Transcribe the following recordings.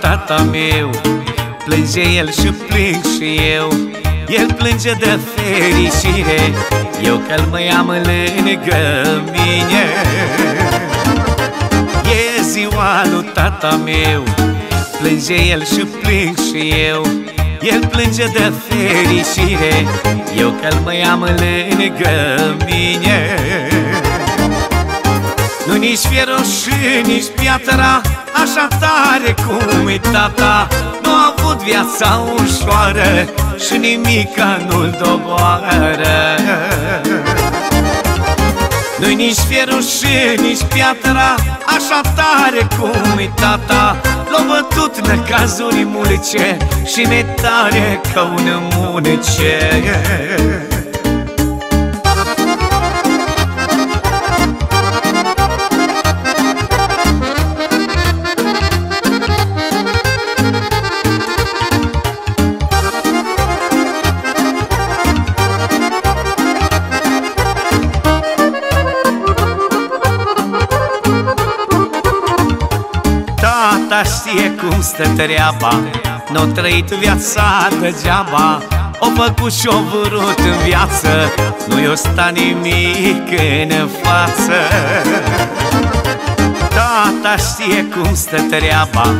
tata meu. Plânge el și plâng și eu. El plânge de fericire. Eu că-l mai am lângă mine. E ziua lui tata meu. Plânge el și plâng și eu. El plânge de fericire. Eu că-l mai am lângă mine. nu nici fierul și nici piatra Așa tare cum e tata. Nu a avut viața ușoară Și nimica nu-l doboară. Nu nici fierul și nici piatra Așa tare cum e tata. L-a bătut necazuri mulice Și mi tare ca un munice știe cum stă treaba. Nu-o trăit viața degeaba O făcut și-o vrut în viață. Nu i-o sta nimic în față. Tata știe cum stă treaba.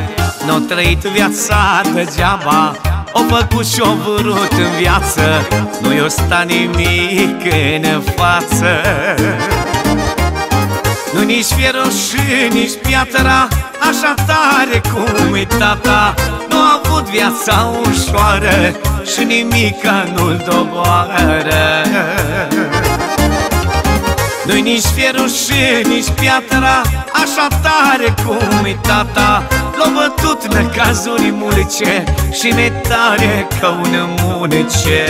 Nu-o trăit viața degeaba o făcut și-o vrut în viață. Nu i-o sta nimic în față Nu nici fierul și nici piatra Așa tare cum e tata. Nu a avut viața ușoară Și nimica nu-l doboară. Nu-i nici fierul și nici piatra Așa tare cum e tata. L-a bătut necazuri mulice Și mi tare ca un munice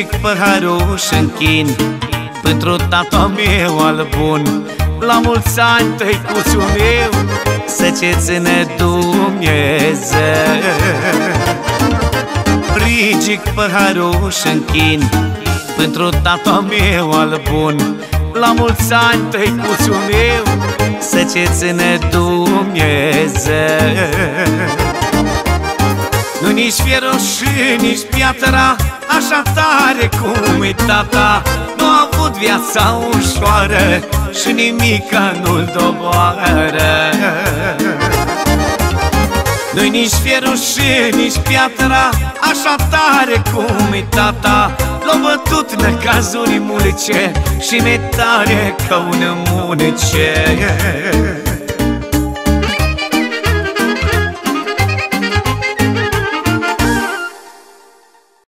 Ridic păharul și închin Pentru tata meu al bun La mulți ani, tăicuțul meu Să ce ține Dumnezeu. Ridic păharul și închin Pentru tata meu al bun La mulți ani, tăicuțul meu Să ce ține Dumnezeu nu nici fierul și nici piatra Așa tare cum e tata. Nu a avut viața ușoară Și nimica nu-l doboară. Nu-i nici fierul și nici piatra Așa tare cum e tata. L-a bătut necazuri mulice Și mi tare ca un munice